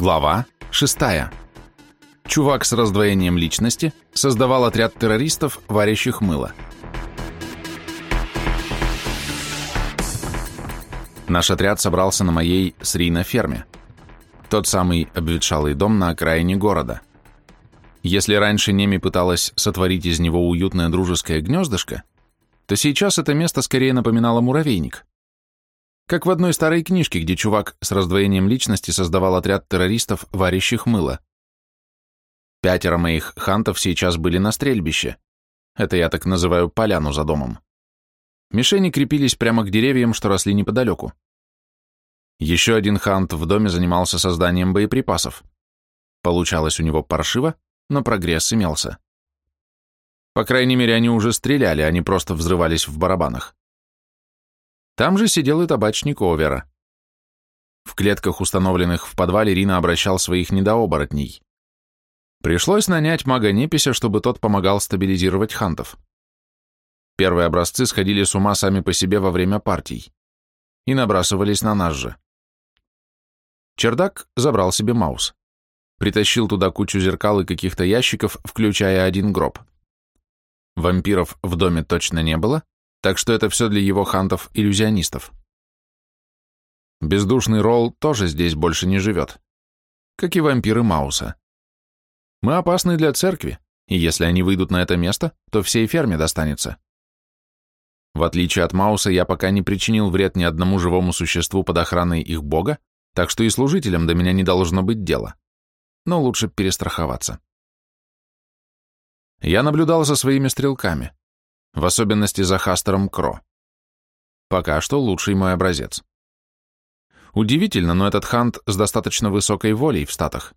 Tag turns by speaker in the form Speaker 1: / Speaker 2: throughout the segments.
Speaker 1: Глава 6. Чувак с раздвоением личности создавал отряд террористов, варящих мыло. Наш отряд собрался на моей Срина-ферме. Тот самый обветшалый дом на окраине города. Если раньше Неми пыталась сотворить из него уютное дружеское гнездышко, то сейчас это место скорее напоминало муравейник. Как в одной старой книжке, где чувак с раздвоением личности создавал отряд террористов, варящих мыло. Пятеро моих хантов сейчас были на стрельбище. Это я так называю поляну за домом. Мишени крепились прямо к деревьям, что росли неподалеку. Еще один хант в доме занимался созданием боеприпасов. Получалось у него паршиво, но прогресс имелся. По крайней мере, они уже стреляли, а не просто взрывались в барабанах. Там же сидел и табачник Овера. В клетках, установленных в подвале, Рина обращал своих недооборотней. Пришлось нанять мага-непися, чтобы тот помогал стабилизировать хантов. Первые образцы сходили с ума сами по себе во время партий и набрасывались на нас же. Чердак забрал себе маус. Притащил туда кучу зеркал и каких-то ящиков, включая один гроб. Вампиров в доме точно не было, так что это все для его хантов-иллюзионистов. Бездушный Ролл тоже здесь больше не живет, как и вампиры Мауса. Мы опасны для церкви, и если они выйдут на это место, то всей ферме достанется. В отличие от Мауса, я пока не причинил вред ни одному живому существу под охраной их бога, так что и служителям до меня не должно быть дела. Но лучше перестраховаться. Я наблюдал за своими стрелками в особенности за Хастером Кро. Пока что лучший мой образец. Удивительно, но этот хант с достаточно высокой волей в статах,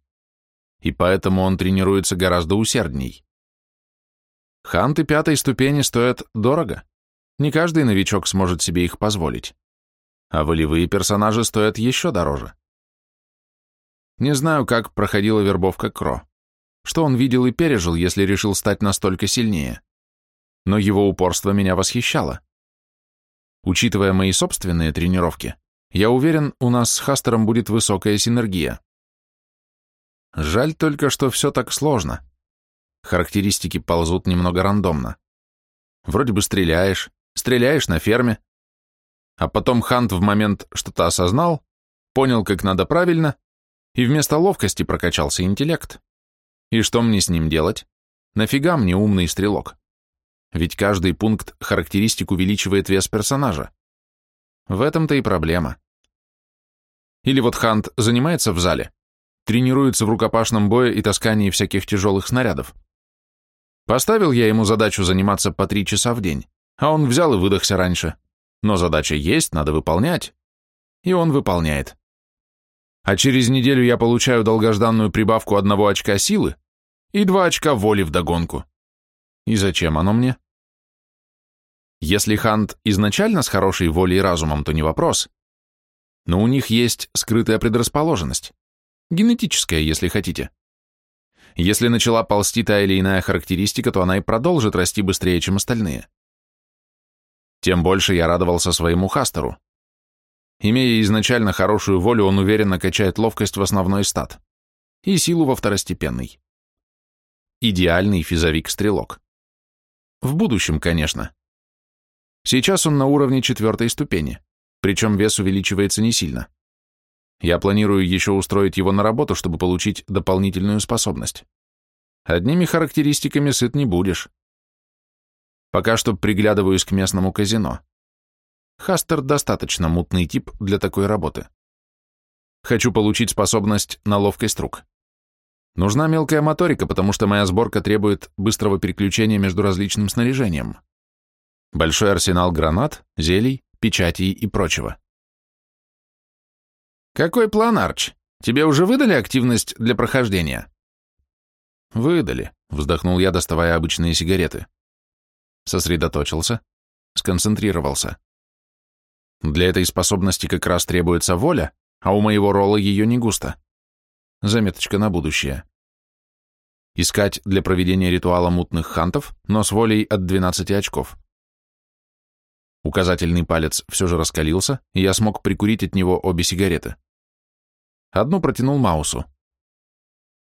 Speaker 1: и поэтому он тренируется гораздо усердней. Ханты пятой ступени стоят дорого, не каждый новичок сможет себе их позволить, а волевые персонажи стоят еще дороже. Не знаю, как проходила вербовка Кро, что он видел и пережил, если решил стать настолько сильнее но его упорство меня восхищало. Учитывая мои собственные тренировки, я уверен, у нас с Хастером будет высокая синергия. Жаль только, что все так сложно. Характеристики ползут немного рандомно. Вроде бы стреляешь, стреляешь на ферме, а потом Хант в момент что-то осознал, понял, как надо правильно, и вместо ловкости прокачался интеллект. И что мне с ним делать? Нафига мне умный стрелок? Ведь каждый пункт характеристик увеличивает вес персонажа. В этом-то и проблема. Или вот Хант занимается в зале, тренируется в рукопашном бое и таскании всяких тяжелых снарядов. Поставил я ему задачу заниматься по три часа в день, а он взял и выдохся раньше. Но задача есть, надо выполнять. И он выполняет. А через неделю я получаю долгожданную прибавку одного очка силы и два очка воли вдогонку. И зачем оно мне? Если Хант изначально с хорошей волей и разумом, то не вопрос. Но у них есть скрытая предрасположенность. Генетическая, если хотите. Если начала ползти та или иная характеристика, то она и продолжит расти быстрее, чем остальные. Тем больше я радовался своему Хастеру. Имея изначально хорошую волю, он уверенно качает ловкость в основной стат и силу во второстепенный. Идеальный физовик-стрелок. В будущем, конечно. Сейчас он на уровне четвертой ступени, причем вес увеличивается не сильно. Я планирую еще устроить его на работу, чтобы получить дополнительную способность. Одними характеристиками сыт не будешь. Пока что приглядываюсь к местному казино. Хастер достаточно мутный тип для такой работы. Хочу получить способность на ловкость рук. Нужна мелкая моторика, потому что моя сборка требует быстрого переключения между различным снаряжением. Большой арсенал гранат, зелий, печатей и прочего. «Какой план, Арч? Тебе уже выдали активность для прохождения?» «Выдали», — вздохнул я, доставая обычные сигареты. Сосредоточился, сконцентрировался. Для этой способности как раз требуется воля, а у моего ролла ее не густо. Заметочка на будущее. Искать для проведения ритуала мутных хантов, но с волей от 12 очков. Указательный палец все же раскалился, и я смог прикурить от него обе сигареты. Одну протянул Маусу,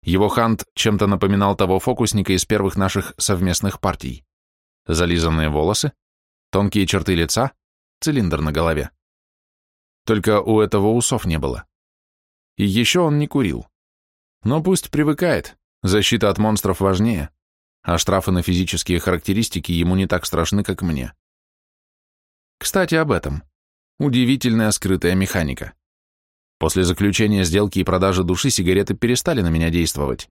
Speaker 1: Его хант чем-то напоминал того фокусника из первых наших совместных партий. Зализанные волосы, тонкие черты лица, цилиндр на голове. Только у этого усов не было. И еще он не курил. Но пусть привыкает, защита от монстров важнее, а штрафы на физические характеристики ему не так страшны, как мне. Кстати, об этом. Удивительная скрытая механика. После заключения сделки и продажи души сигареты перестали на меня действовать.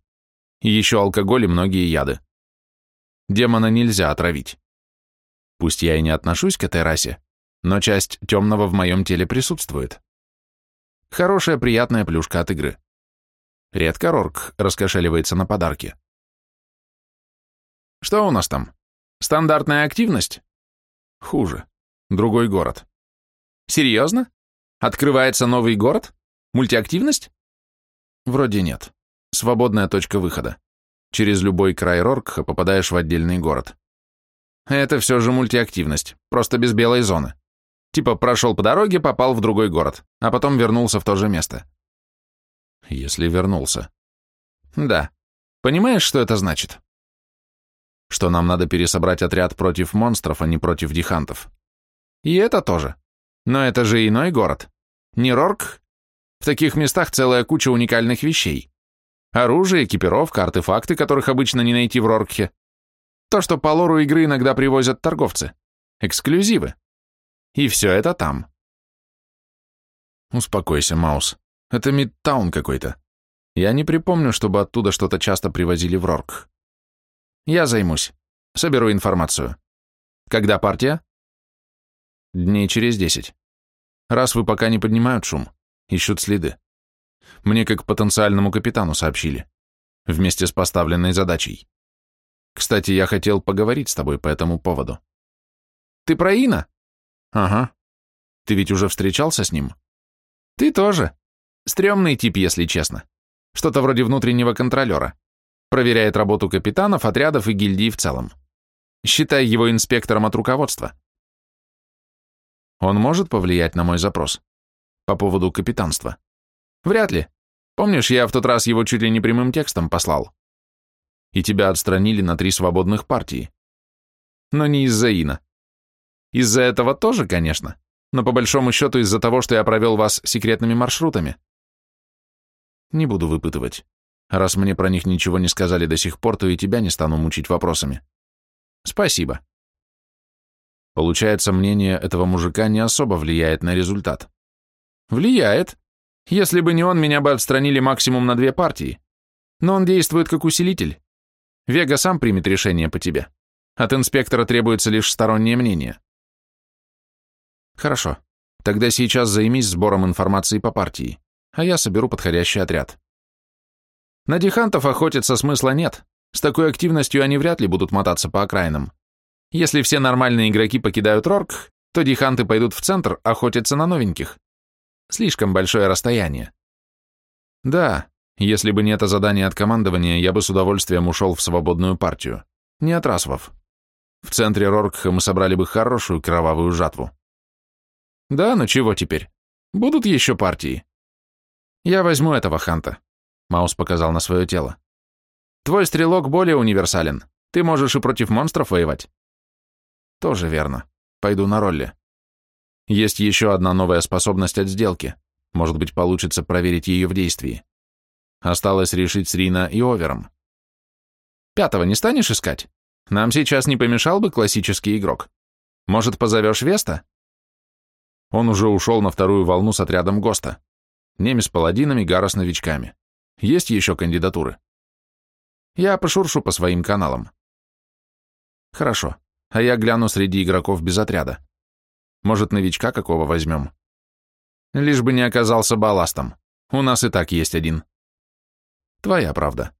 Speaker 1: И еще алкоголь и многие яды. Демона нельзя отравить. Пусть я и не отношусь к этой расе, но часть темного в моем теле присутствует. Хорошая, приятная плюшка от игры. Редко Рорк раскошеливается на подарки. Что у нас там? Стандартная активность? Хуже. Другой город. Серьезно? Открывается новый город? Мультиактивность? Вроде нет. Свободная точка выхода. Через любой край Роркха попадаешь в отдельный город. Это все же мультиактивность, просто без белой зоны. Типа прошел по дороге, попал в другой город, а потом вернулся в то же место. Если вернулся. Да. Понимаешь, что это значит? Что нам надо пересобрать отряд против монстров, а не против дихантов. И это тоже. Но это же иной город. Не Рорк? В таких местах целая куча уникальных вещей. Оружие, экипировка, артефакты, которых обычно не найти в Роркхе. То, что по лору игры иногда привозят торговцы. Эксклюзивы. И все это там. Успокойся, Маус. Это Мидтаун какой-то. Я не припомню, чтобы оттуда что-то часто привозили в Рорк. Я займусь. Соберу информацию. Когда партия? Дней через десять. Раз вы пока не поднимают шум, ищут следы. Мне как потенциальному капитану сообщили. Вместе с поставленной задачей. Кстати, я хотел поговорить с тобой по этому поводу. Ты про Ина? Ага. Ты ведь уже встречался с ним? Ты тоже. Стремный тип, если честно. Что-то вроде внутреннего контролера. Проверяет работу капитанов, отрядов и гильдии в целом. Считай его инспектором от руководства. Он может повлиять на мой запрос? По поводу капитанства? Вряд ли. Помнишь, я в тот раз его чуть ли не прямым текстом послал? И тебя отстранили на три свободных партии. Но не из-за Ина. Из-за этого тоже, конечно, но по большому счету из-за того, что я провел вас секретными маршрутами. Не буду выпытывать. Раз мне про них ничего не сказали до сих пор, то и тебя не стану мучить вопросами. Спасибо. Получается, мнение этого мужика не особо влияет на результат. Влияет. Если бы не он, меня бы отстранили максимум на две партии. Но он действует как усилитель. Вега сам примет решение по тебе. От инспектора требуется лишь стороннее мнение. Хорошо. Тогда сейчас займись сбором информации по партии, а я соберу подходящий отряд. На дихантов охотиться смысла нет. С такой активностью они вряд ли будут мотаться по окраинам. Если все нормальные игроки покидают Рорк, то диханты пойдут в центр охотиться на новеньких. Слишком большое расстояние. Да, если бы не это задание от командования, я бы с удовольствием ушел в свободную партию. Не от. В центре Роркха мы собрали бы хорошую кровавую жатву. Да, ну чего теперь? Будут еще партии. Я возьму этого Ханта. Маус показал на свое тело. Твой стрелок более универсален. Ты можешь и против монстров воевать. Тоже верно. Пойду на ролле. Есть еще одна новая способность от сделки. Может быть, получится проверить ее в действии. Осталось решить с Рина и Овером. Пятого не станешь искать? Нам сейчас не помешал бы классический игрок. Может, позовешь Веста? Он уже ушел на вторую волну с отрядом ГОСТа. Немец паладинами, Гара с новичками. Есть еще кандидатуры? Я пошуршу по своим каналам. Хорошо а я гляну среди игроков без отряда. Может, новичка какого возьмем? Лишь бы не оказался балластом. У нас и так есть один. Твоя правда.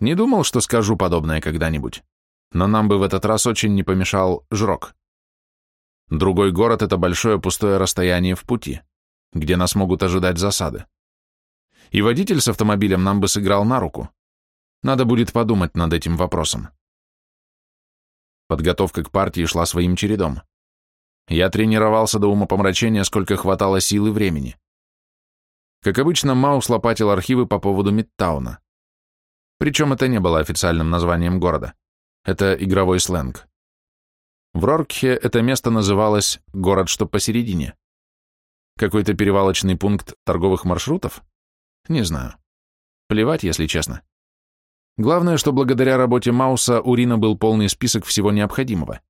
Speaker 1: Не думал, что скажу подобное когда-нибудь, но нам бы в этот раз очень не помешал жрок. Другой город — это большое пустое расстояние в пути, где нас могут ожидать засады. И водитель с автомобилем нам бы сыграл на руку. Надо будет подумать над этим вопросом. Подготовка к партии шла своим чередом. Я тренировался до умопомрачения, сколько хватало сил и времени. Как обычно, Маус лопатил архивы по поводу Мидтауна. Причем это не было официальным названием города. Это игровой сленг. В Роркхе это место называлось «город, что посередине». Какой-то перевалочный пункт торговых маршрутов? Не знаю. Плевать, если честно. Главное, что благодаря работе Мауса у Рина был полный список всего необходимого.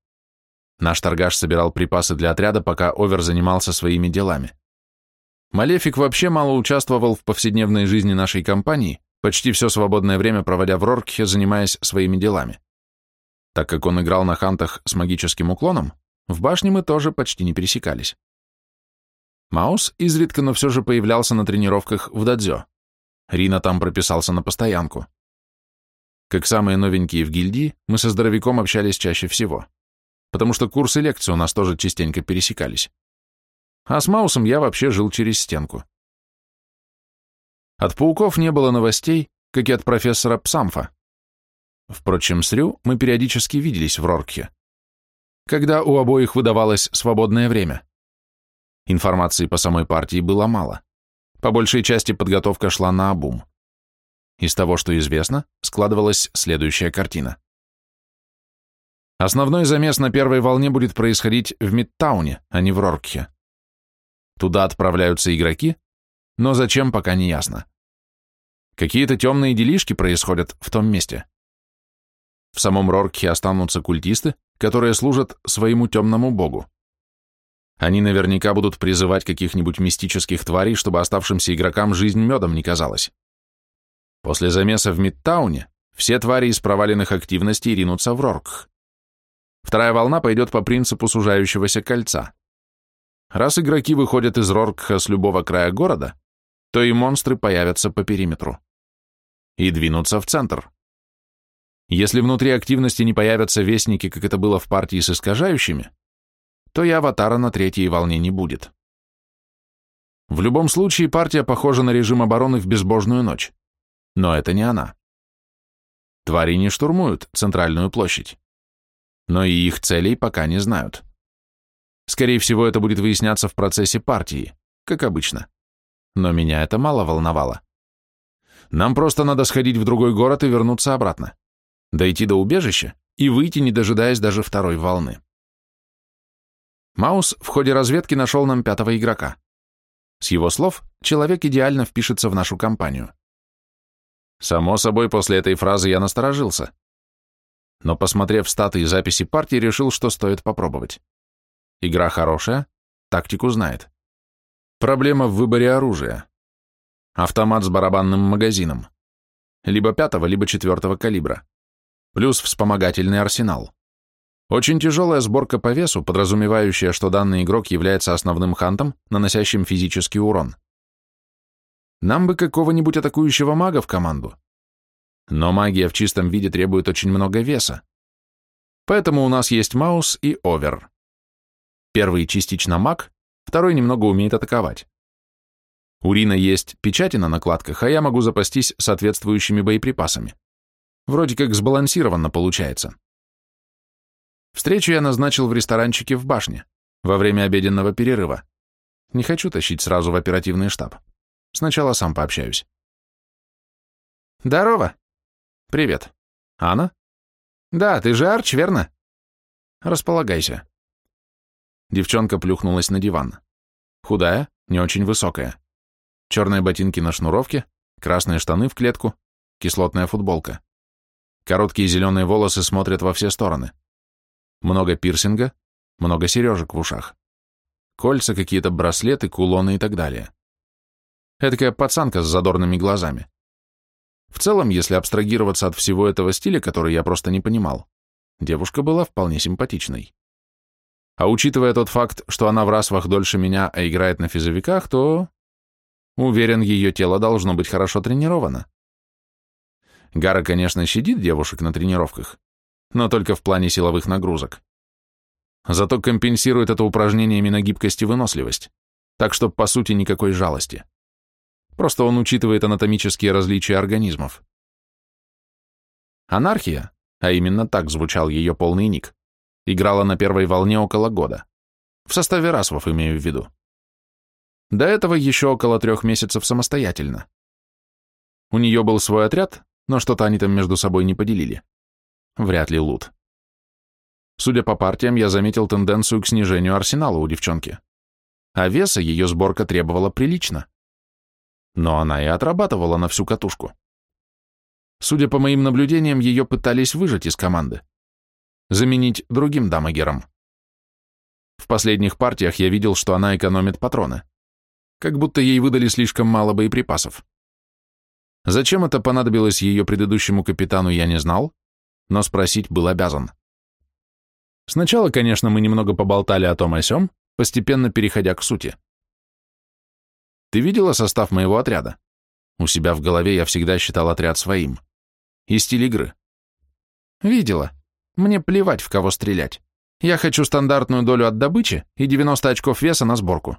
Speaker 1: Наш торгаш собирал припасы для отряда, пока Овер занимался своими делами. Малефик вообще мало участвовал в повседневной жизни нашей компании, почти все свободное время проводя в Роркхе, занимаясь своими делами. Так как он играл на хантах с магическим уклоном, в башне мы тоже почти не пересекались. Маус изредка, но все же появлялся на тренировках в дадзё. Рина там прописался на постоянку. Как самые новенькие в гильдии, мы со здоровяком общались чаще всего, потому что курсы лекций у нас тоже частенько пересекались. А с Маусом я вообще жил через стенку. От пауков не было новостей, как и от профессора Псамфа. Впрочем, с Рю мы периодически виделись в Роркхе, когда у обоих выдавалось свободное время. Информации по самой партии было мало. По большей части подготовка шла на обум. Из того, что известно, складывалась следующая картина. Основной замес на первой волне будет происходить в Мидтауне, а не в Роркхе. Туда отправляются игроки, но зачем, пока не ясно. Какие-то темные делишки происходят в том месте. В самом Роркхе останутся культисты, которые служат своему темному богу. Они наверняка будут призывать каких-нибудь мистических тварей, чтобы оставшимся игрокам жизнь медом не казалась. После замеса в Мидтауне все твари из проваленных активностей ринутся в Роркх. Вторая волна пойдет по принципу сужающегося кольца. Раз игроки выходят из Роркха с любого края города, то и монстры появятся по периметру. И двинутся в центр. Если внутри активности не появятся вестники, как это было в партии с искажающими, то и аватара на третьей волне не будет. В любом случае партия похожа на режим обороны в безбожную ночь. Но это не она. Твари не штурмуют центральную площадь. Но и их целей пока не знают. Скорее всего, это будет выясняться в процессе партии, как обычно. Но меня это мало волновало. Нам просто надо сходить в другой город и вернуться обратно. Дойти до убежища и выйти, не дожидаясь даже второй волны. Маус в ходе разведки нашел нам пятого игрока. С его слов, человек идеально впишется в нашу компанию. Само собой, после этой фразы я насторожился. Но, посмотрев статы и записи партии, решил, что стоит попробовать. Игра хорошая, тактику знает. Проблема в выборе оружия. Автомат с барабанным магазином. Либо пятого, либо четвертого калибра. Плюс вспомогательный арсенал. Очень тяжелая сборка по весу, подразумевающая, что данный игрок является основным хантом, наносящим физический урон. Нам бы какого-нибудь атакующего мага в команду. Но магия в чистом виде требует очень много веса. Поэтому у нас есть Маус и Овер. Первый частично маг, второй немного умеет атаковать. У Рина есть печати на накладках, а я могу запастись соответствующими боеприпасами. Вроде как сбалансированно получается. Встречу я назначил в ресторанчике в башне, во время обеденного перерыва. Не хочу тащить сразу в оперативный штаб. Сначала сам пообщаюсь. Здорово. Привет. Анна? Да, ты же Арч, верно? Располагайся. Девчонка плюхнулась на диван. Худая, не очень высокая. Черные ботинки на шнуровке, красные штаны в клетку, кислотная футболка. Короткие зеленые волосы смотрят во все стороны. Много пирсинга, много сережек в ушах. Кольца, какие-то браслеты, кулоны и так далее. Эдакая пацанка с задорными глазами. В целом, если абстрагироваться от всего этого стиля, который я просто не понимал, девушка была вполне симпатичной. А учитывая тот факт, что она в расвах дольше меня, а играет на физовиках, то... Уверен, ее тело должно быть хорошо тренировано. Гара, конечно, щадит девушек на тренировках, но только в плане силовых нагрузок. Зато компенсирует это упражнениями на гибкость и выносливость, так что, по сути, никакой жалости. Просто он учитывает анатомические различия организмов. Анархия, а именно так звучал ее полный ник, играла на первой волне около года. В составе расвов имею в виду. До этого еще около трех месяцев самостоятельно. У нее был свой отряд, но что-то они там между собой не поделили. Вряд ли лут. Судя по партиям, я заметил тенденцию к снижению арсенала у девчонки. А веса ее сборка требовала прилично. Но она и отрабатывала на всю катушку. Судя по моим наблюдениям, ее пытались выжать из команды. Заменить другим дамагером. В последних партиях я видел, что она экономит патроны. Как будто ей выдали слишком мало боеприпасов. Зачем это понадобилось ее предыдущему капитану, я не знал, но спросить был обязан. Сначала, конечно, мы немного поболтали о том о сём, постепенно переходя к сути. Ты видела состав моего отряда? У себя в голове я всегда считал отряд своим. И стиль игры. Видела. Мне плевать, в кого стрелять. Я хочу стандартную долю от добычи и 90 очков веса на сборку.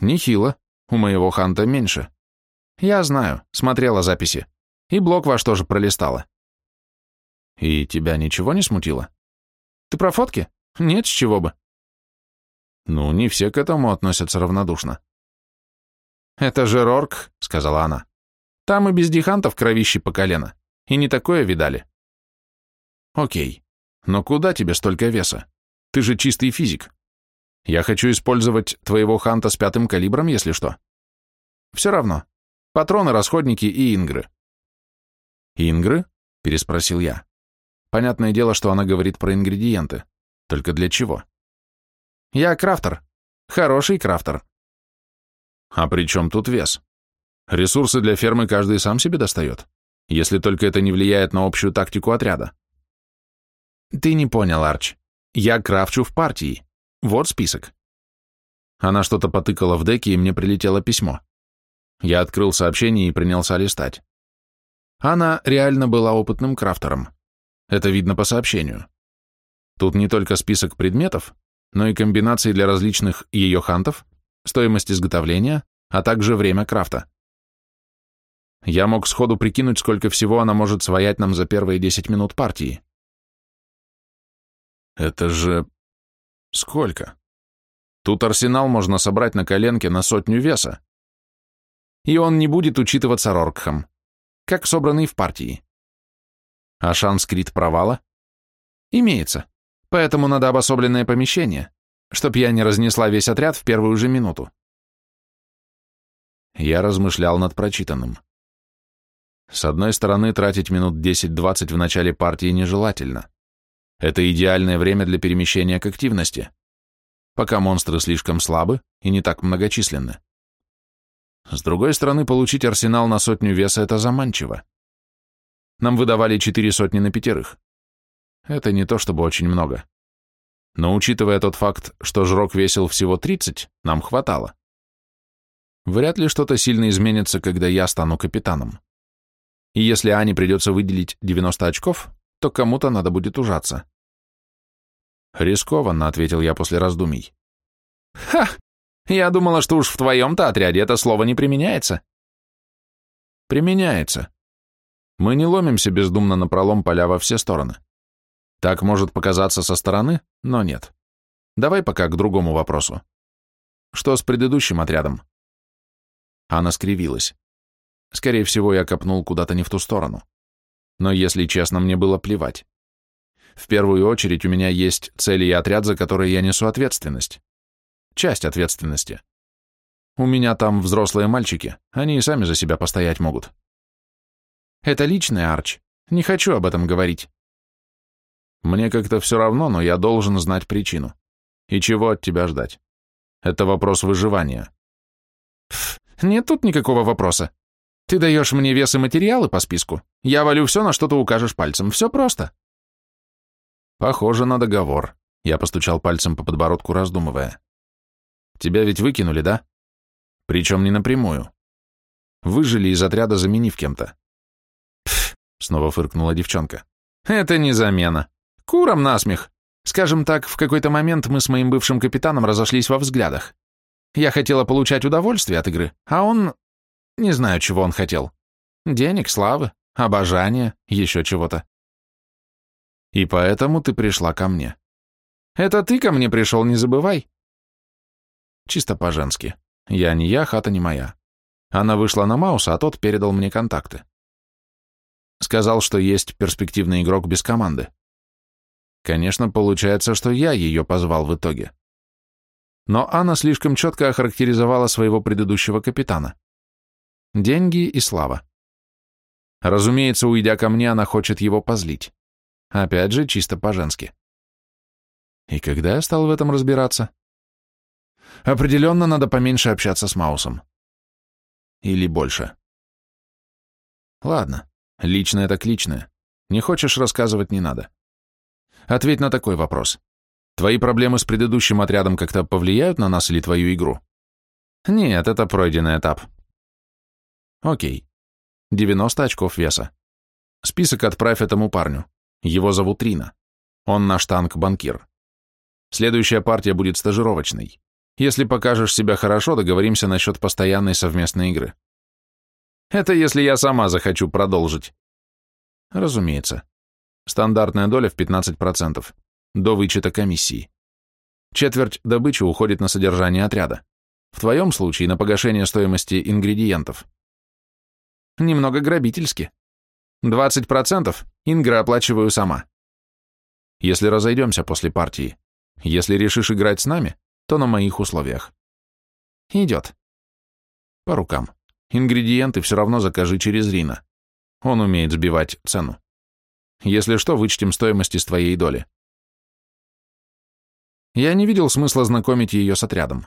Speaker 1: Нехило. У моего ханта меньше. Я знаю, смотрела записи. И блок ваш тоже пролистала. И тебя ничего не смутило? Ты про фотки? Нет, с чего бы. Ну, не все к этому относятся равнодушно. Это же Рорк, сказала она. Там и без дихантов кровищи по колено. И не такое видали. Окей. Но куда тебе столько веса? Ты же чистый физик. Я хочу использовать твоего ханта с пятым калибром, если что. Все равно. Патроны, расходники и ингры. Ингры? Переспросил я. Понятное дело, что она говорит про ингредиенты. Только для чего? Я крафтер. Хороший крафтер. А при чем тут вес? Ресурсы для фермы каждый сам себе достает, если только это не влияет на общую тактику отряда. Ты не понял, Арч. Я крафчу в партии. Вот список. Она что-то потыкала в деке, и мне прилетело письмо. Я открыл сообщение и принялся листать. Она реально была опытным крафтером. Это видно по сообщению. Тут не только список предметов, но и комбинации для различных ее хантов, стоимость изготовления, а также время крафта. Я мог сходу прикинуть, сколько всего она может своять нам за первые 10 минут партии. Это же... Сколько? Тут арсенал можно собрать на коленке на сотню веса. И он не будет учитываться Роркхам, как собранный в партии. А шанс крит провала? Имеется. Поэтому надо обособленное помещение, чтоб я не разнесла весь отряд в первую же минуту. Я размышлял над прочитанным. С одной стороны, тратить минут 10-20 в начале партии нежелательно. Это идеальное время для перемещения к активности, пока монстры слишком слабы и не так многочисленны. С другой стороны, получить арсенал на сотню веса – это заманчиво. Нам выдавали четыре сотни на пятерых. Это не то чтобы очень много. Но учитывая тот факт, что жрок весил всего 30, нам хватало. Вряд ли что-то сильно изменится, когда я стану капитаном. И если Ане придется выделить 90 очков, то кому-то надо будет ужаться. Рискованно, ответил я после раздумий. Ха! Я думала, что уж в твоем-то отряде это слово не применяется. Применяется. Мы не ломимся бездумно на пролом поля во все стороны. Так может показаться со стороны, но нет. Давай пока к другому вопросу. Что с предыдущим отрядом? Она скривилась. Скорее всего, я копнул куда-то не в ту сторону. Но, если честно, мне было плевать. В первую очередь у меня есть цели и отряд, за которые я несу ответственность. Часть ответственности. У меня там взрослые мальчики, они и сами за себя постоять могут. Это личный Арч. Не хочу об этом говорить. Мне как-то все равно, но я должен знать причину. И чего от тебя ждать? Это вопрос выживания. Пф, нет тут никакого вопроса. Ты даешь мне вес и материалы по списку. Я валю все, на что ты укажешь пальцем. Все просто. Похоже на договор. Я постучал пальцем по подбородку, раздумывая. Тебя ведь выкинули, да? Причем не напрямую. Выжили из отряда, заменив кем-то. Снова фыркнула девчонка. Это не замена. Куром насмех. Скажем так, в какой-то момент мы с моим бывшим капитаном разошлись во взглядах. Я хотела получать удовольствие от игры, а он... Не знаю, чего он хотел. Денег, славы, обожания, еще чего-то. И поэтому ты пришла ко мне. Это ты ко мне пришел, не забывай. Чисто по-женски. Я не я, хата не моя. Она вышла на Мауса, а тот передал мне контакты. Сказал, что есть перспективный игрок без команды. Конечно, получается, что я ее позвал в итоге. Но Анна слишком четко охарактеризовала своего предыдущего капитана. Деньги и слава. Разумеется, уйдя ко мне, она хочет его позлить. Опять же, чисто по-женски. И когда я стал в этом разбираться? Определенно надо поменьше общаться с Маусом. Или больше. Ладно, личное так личное. Не хочешь рассказывать, не надо. Ответь на такой вопрос. Твои проблемы с предыдущим отрядом как-то повлияют на нас или твою игру? Нет, это пройденный этап. Окей. 90 очков веса. Список отправь этому парню. Его зовут Рина. Он наш танк-банкир. Следующая партия будет стажировочной. Если покажешь себя хорошо, договоримся насчет постоянной совместной игры. Это если я сама захочу продолжить. Разумеется. Стандартная доля в 15%, до вычета комиссии. Четверть добычи уходит на содержание отряда. В твоем случае на погашение стоимости ингредиентов. Немного грабительски. 20% Ингра оплачиваю сама. Если разойдемся после партии, если решишь играть с нами, то на моих условиях. Идет. По рукам. Ингредиенты все равно закажи через Рина. Он умеет сбивать цену. Если что, вычтем стоимость из твоей доли. Я не видел смысла знакомить ее с отрядом.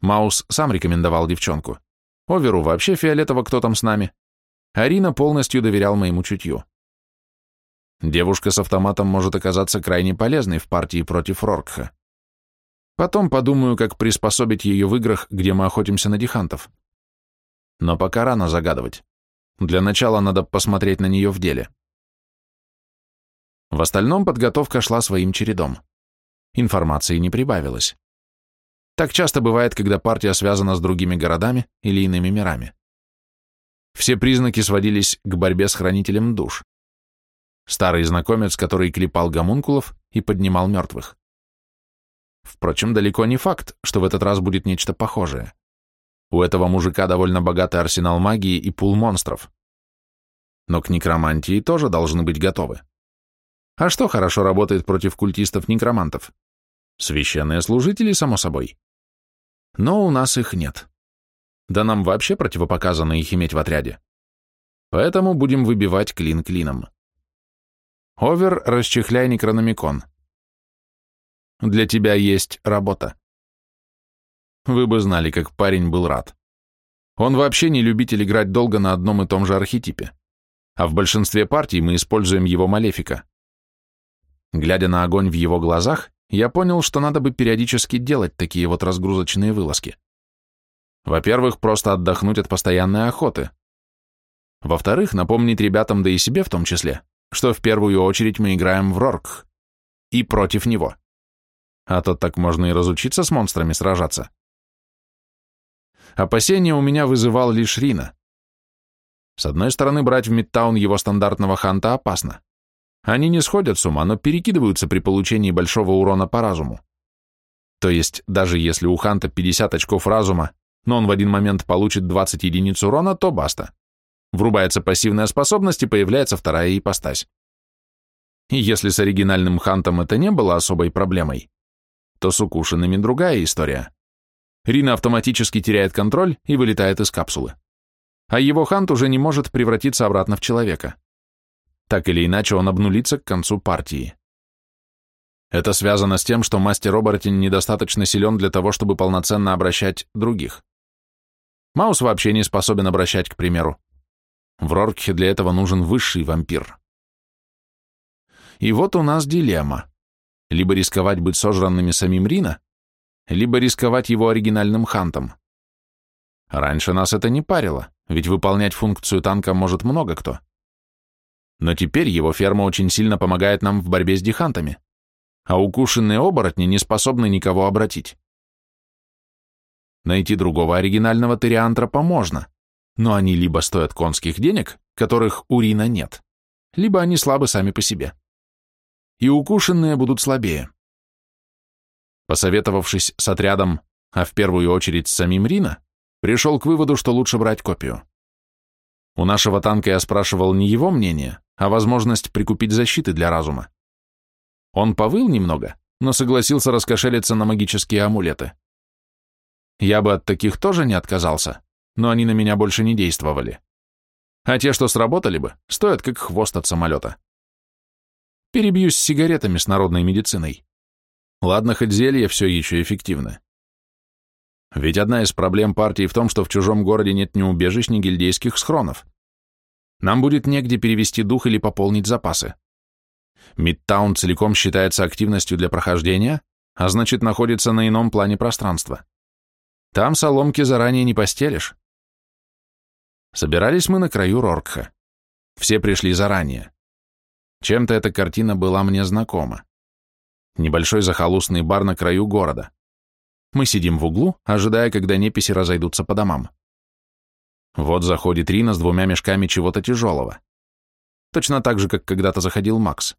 Speaker 1: Маус сам рекомендовал девчонку. Оверу вообще фиолетово, кто там с нами. Арина полностью доверял моему чутью. Девушка с автоматом может оказаться крайне полезной в партии против Роркха. Потом подумаю, как приспособить ее в играх, где мы охотимся на дихантов. Но пока рано загадывать. Для начала надо посмотреть на нее в деле. В остальном подготовка шла своим чередом. Информации не прибавилось. Так часто бывает, когда партия связана с другими городами или иными мирами. Все признаки сводились к борьбе с хранителем душ. Старый знакомец, который клепал гомункулов и поднимал мертвых. Впрочем, далеко не факт, что в этот раз будет нечто похожее. У этого мужика довольно богатый арсенал магии и пул монстров. Но к некромантии тоже должны быть готовы. А что хорошо работает против культистов-некромантов? Священные служители, само собой. Но у нас их нет. Да нам вообще противопоказано их иметь в отряде. Поэтому будем выбивать клин клином. Овер, расчехляй некрономикон. Для тебя есть работа. Вы бы знали, как парень был рад. Он вообще не любитель играть долго на одном и том же архетипе. А в большинстве партий мы используем его малефика. Глядя на огонь в его глазах, я понял, что надо бы периодически делать такие вот разгрузочные вылазки. Во-первых, просто отдохнуть от постоянной охоты. Во-вторых, напомнить ребятам, да и себе в том числе, что в первую очередь мы играем в Рорк. И против него. А то так можно и разучиться с монстрами сражаться. Опасения у меня вызывал лишь Рина. С одной стороны, брать в Мидтаун его стандартного ханта опасно. Они не сходят с ума, но перекидываются при получении большого урона по разуму. То есть, даже если у Ханта 50 очков разума, но он в один момент получит 20 единиц урона, то баста. Врубается пассивная способность и появляется вторая ипостась. И если с оригинальным Хантом это не было особой проблемой, то с укушенными другая история. Рина автоматически теряет контроль и вылетает из капсулы. А его Хант уже не может превратиться обратно в человека. Так или иначе, он обнулится к концу партии. Это связано с тем, что мастер-оборотень недостаточно силен для того, чтобы полноценно обращать других. Маус вообще не способен обращать, к примеру. В Роркхе для этого нужен высший вампир. И вот у нас дилемма. Либо рисковать быть сожранными самим Рина, либо рисковать его оригинальным хантом. Раньше нас это не парило, ведь выполнять функцию танка может много кто. Но теперь его ферма очень сильно помогает нам в борьбе с дихантами, а укушенные оборотни не способны никого обратить. Найти другого оригинального териантропа можно, но они либо стоят конских денег, которых у Рина нет, либо они слабы сами по себе. И укушенные будут слабее. Посоветовавшись с отрядом, а в первую очередь с самим Рина, пришел к выводу, что лучше брать копию. У нашего танка я спрашивал не его мнение, а возможность прикупить защиты для разума. Он повыл немного, но согласился раскошелиться на магические амулеты. Я бы от таких тоже не отказался, но они на меня больше не действовали. А те, что сработали бы, стоят как хвост от самолета. Перебьюсь с сигаретами с народной медициной. Ладно, хоть зелье все еще эффективно. Ведь одна из проблем партии в том, что в чужом городе нет ни убежищ, ни гильдейских схронов. Нам будет негде перевести дух или пополнить запасы. Мидтаун целиком считается активностью для прохождения, а значит находится на ином плане пространства. Там соломки заранее не постелишь. Собирались мы на краю Роркха. Все пришли заранее. Чем-то эта картина была мне знакома. Небольшой захолустный бар на краю города. Мы сидим в углу, ожидая, когда неписи разойдутся по домам. Вот заходит Рина с двумя мешками чего-то тяжелого. Точно так же, как когда-то заходил Макс.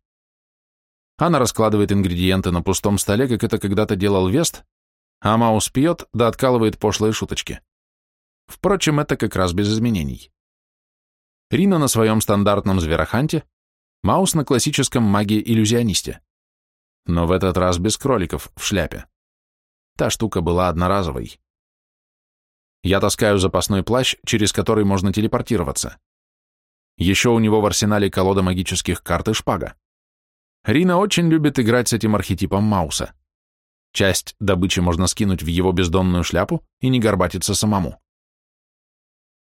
Speaker 1: Она раскладывает ингредиенты на пустом столе, как это когда-то делал Вест, а Маус пьет, да откалывает пошлые шуточки. Впрочем, это как раз без изменений. Рина на своем стандартном звероханте, Маус на классическом магии-иллюзионисте. Но в этот раз без кроликов в шляпе. Та штука была одноразовой. Я таскаю запасной плащ, через который можно телепортироваться. Еще у него в арсенале колода магических карт и шпага. Рина очень любит играть с этим архетипом Мауса. Часть добычи можно скинуть в его бездонную шляпу и не горбатиться самому.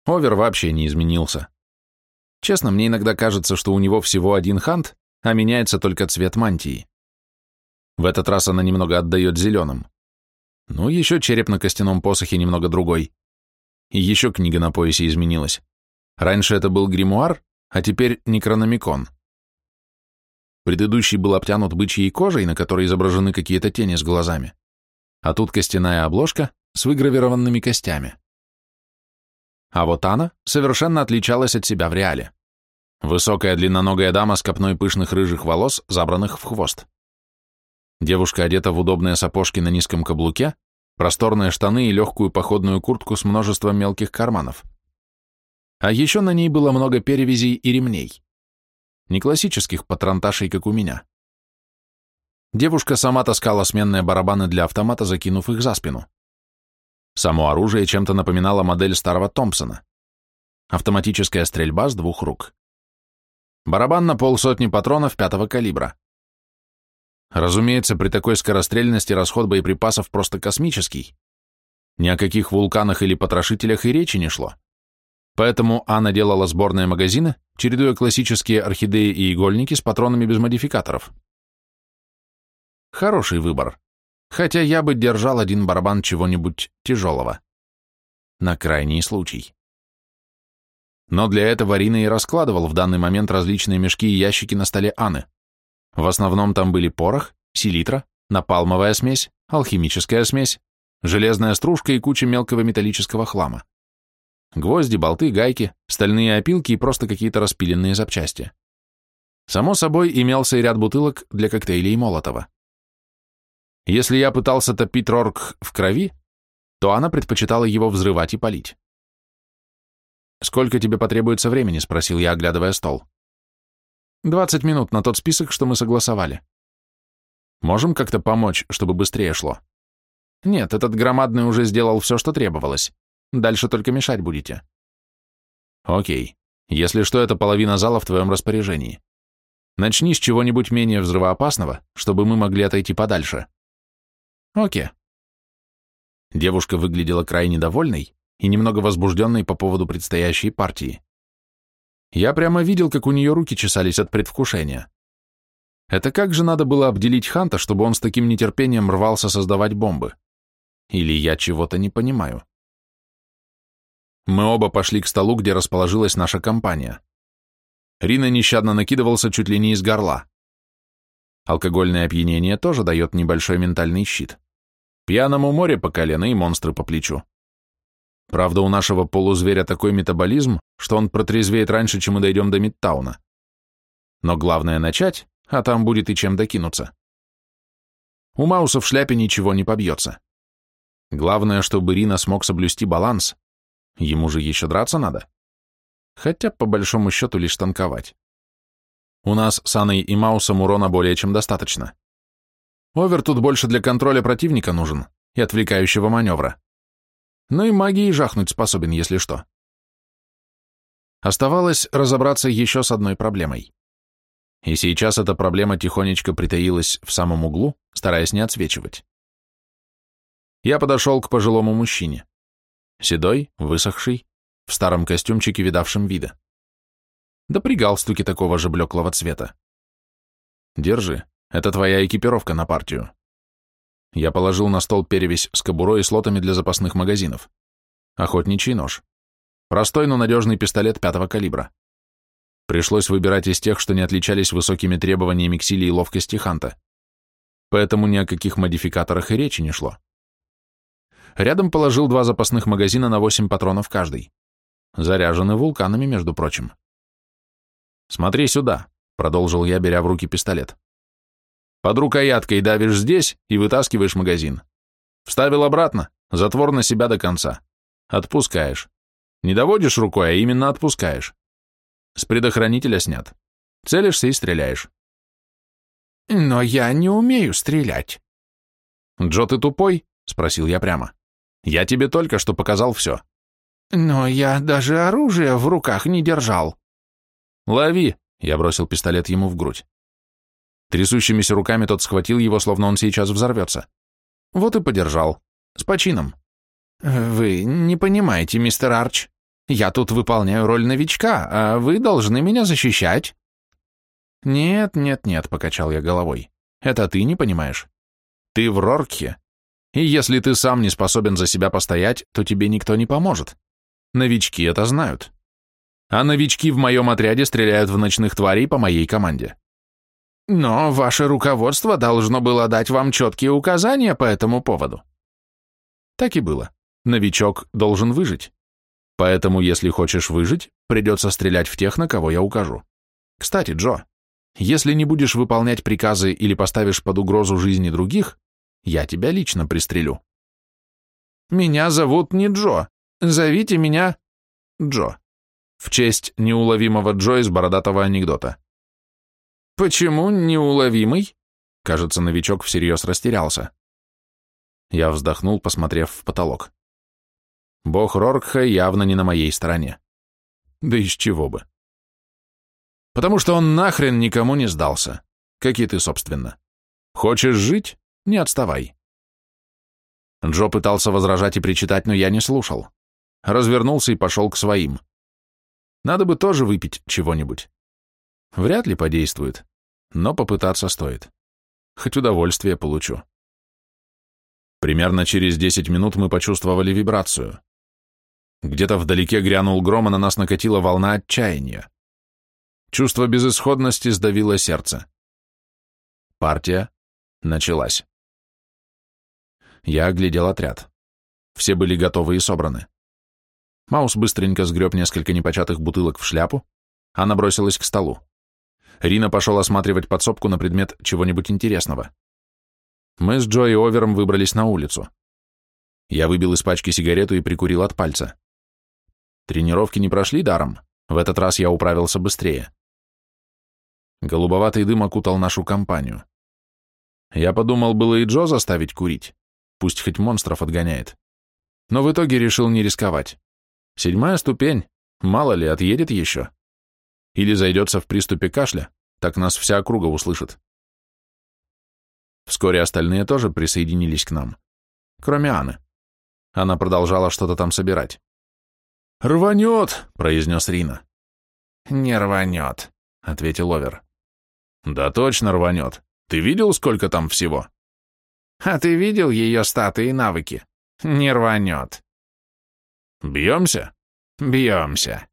Speaker 1: Овер вообще не изменился. Честно, мне иногда кажется, что у него всего один хант, а меняется только цвет мантии. В этот раз она немного отдает зеленым. Ну, еще череп на костяном посохе немного другой. И еще книга на поясе изменилась. Раньше это был гримуар, а теперь некрономикон. Предыдущий был обтянут бычьей кожей, на которой изображены какие-то тени с глазами. А тут костяная обложка с выгравированными костями. А вот Анна совершенно отличалась от себя в реале. Высокая длинноногая дама с копной пышных рыжих волос, забранных в хвост. Девушка одета в удобные сапожки на низком каблуке, просторные штаны и легкую походную куртку с множеством мелких карманов. А еще на ней было много перевязей и ремней. Не классических патронташей, как у меня. Девушка сама таскала сменные барабаны для автомата, закинув их за спину. Само оружие чем-то напоминало модель старого Томпсона. Автоматическая стрельба с двух рук. Барабан на полсотни патронов пятого калибра. Разумеется, при такой скорострельности расход боеприпасов просто космический. Ни о каких вулканах или потрошителях и речи не шло. Поэтому Анна делала сборные магазины, чередуя классические орхидеи и игольники с патронами без модификаторов. Хороший выбор. Хотя я бы держал один барабан чего-нибудь тяжелого. На крайний случай. Но для этого Рина и раскладывал в данный момент различные мешки и ящики на столе Анны. В основном там были порох, селитра, напалмовая смесь, алхимическая смесь, железная стружка и куча мелкого металлического хлама. Гвозди, болты, гайки, стальные опилки и просто какие-то распиленные запчасти. Само собой, имелся и ряд бутылок для коктейлей Молотова. Если я пытался топить Рорк в крови, то она предпочитала его взрывать и палить. «Сколько тебе потребуется времени?» — спросил я, оглядывая стол. Двадцать минут на тот список, что мы согласовали. Можем как-то помочь, чтобы быстрее шло? Нет, этот громадный уже сделал все, что требовалось. Дальше только мешать будете. Окей. Если что, это половина зала в твоем распоряжении. Начни с чего-нибудь менее взрывоопасного, чтобы мы могли отойти подальше. Окей. Девушка выглядела крайне довольной и немного возбужденной по поводу предстоящей партии. Я прямо видел, как у нее руки чесались от предвкушения. Это как же надо было обделить Ханта, чтобы он с таким нетерпением рвался создавать бомбы? Или я чего-то не понимаю? Мы оба пошли к столу, где расположилась наша компания. Рина нещадно накидывался чуть ли не из горла. Алкогольное опьянение тоже дает небольшой ментальный щит. Пьяному море по колено и монстры по плечу. Правда, у нашего полузверя такой метаболизм, что он протрезвеет раньше, чем мы дойдем до Мидтауна. Но главное начать, а там будет и чем докинуться. У Мауса в шляпе ничего не побьется. Главное, чтобы Рина смог соблюсти баланс. Ему же еще драться надо. Хотя, по большому счету, лишь танковать. У нас с Анной и Маусом урона более чем достаточно. Овер тут больше для контроля противника нужен и отвлекающего маневра. Ну и магией жахнуть способен, если что. Оставалось разобраться еще с одной проблемой. И сейчас эта проблема тихонечко притаилась в самом углу, стараясь не отсвечивать. Я подошел к пожилому мужчине. Седой, высохший, в старом костюмчике, видавшем вида. Да при галстуке такого же блеклого цвета. Держи, это твоя экипировка на партию. Я положил на стол перевесь с кобурой и слотами для запасных магазинов. Охотничий нож. Простой, но надежный пистолет пятого калибра. Пришлось выбирать из тех, что не отличались высокими требованиями к силе и ловкости Ханта. Поэтому ни о каких модификаторах и речи не шло. Рядом положил два запасных магазина на 8 патронов каждый. Заряжены вулканами, между прочим. «Смотри сюда», — продолжил я, беря в руки пистолет. «Под рукояткой давишь здесь и вытаскиваешь магазин. Вставил обратно, затвор на себя до конца. Отпускаешь. Не доводишь рукой, а именно отпускаешь. С предохранителя снят. Целишься и стреляешь.
Speaker 2: Но я не умею стрелять.
Speaker 1: Джо, ты тупой? Спросил я прямо. Я тебе только что показал все.
Speaker 2: Но я даже оружие в руках не держал.
Speaker 1: Лови, я бросил пистолет ему в грудь. Трясущимися руками тот схватил его, словно он сейчас взорвется. Вот и подержал. С почином.
Speaker 2: Вы не понимаете, мистер Арч. Я тут выполняю роль новичка, а вы должны меня защищать».
Speaker 1: «Нет, нет, нет», — покачал я головой. «Это ты не понимаешь. Ты в Роркхе. И если ты сам не способен за себя постоять, то тебе никто не поможет. Новички это знают. А новички в моем отряде стреляют в ночных тварей по моей команде».
Speaker 2: «Но ваше руководство должно было дать вам четкие указания по этому поводу».
Speaker 1: Так и было. Новичок должен выжить. Поэтому, если хочешь выжить, придется стрелять в тех, на кого я укажу. Кстати, Джо, если не будешь выполнять приказы или поставишь под угрозу жизни других, я тебя лично пристрелю.
Speaker 2: Меня зовут не Джо. Зовите меня Джо.
Speaker 1: В честь неуловимого Джо из бородатого анекдота.
Speaker 2: Почему неуловимый?
Speaker 1: Кажется, новичок всерьез растерялся. Я вздохнул, посмотрев в потолок. Бог Роркха явно не на моей стороне. Да из чего бы. Потому что он нахрен никому не сдался. Как и ты, собственно. Хочешь жить? Не отставай. Джо пытался возражать и причитать, но я не слушал. Развернулся и пошел к своим. Надо бы тоже выпить чего-нибудь. Вряд ли подействует, но попытаться стоит. Хоть удовольствие получу. Примерно через 10 минут мы почувствовали вибрацию. Где-то вдалеке грянул гром, и на нас накатила волна отчаяния. Чувство безысходности сдавило сердце. Партия началась. Я оглядел отряд. Все были готовы и собраны. Маус быстренько сгреб несколько непочатых бутылок в шляпу, а набросилась к столу. Рина пошел осматривать подсобку на предмет чего-нибудь интересного. Мы с Джо и Овером выбрались на улицу. Я выбил из пачки сигарету и прикурил от пальца. Тренировки не прошли даром, в этот раз я управился быстрее. Голубоватый дым окутал нашу компанию. Я подумал было и Джо заставить курить, пусть хоть монстров отгоняет. Но в итоге решил не рисковать. Седьмая ступень, мало ли, отъедет еще. Или зайдется в приступе кашля, так нас вся округа услышит. Вскоре остальные тоже присоединились к нам, кроме Анны. Она продолжала что-то там собирать.
Speaker 2: «Рванет!» — произнес Рина.
Speaker 1: «Не рванет», — ответил Овер. «Да точно рванет. Ты видел, сколько там всего?»
Speaker 2: «А ты видел ее статы и навыки? Не рванет».
Speaker 1: «Бьемся?»
Speaker 2: «Бьемся».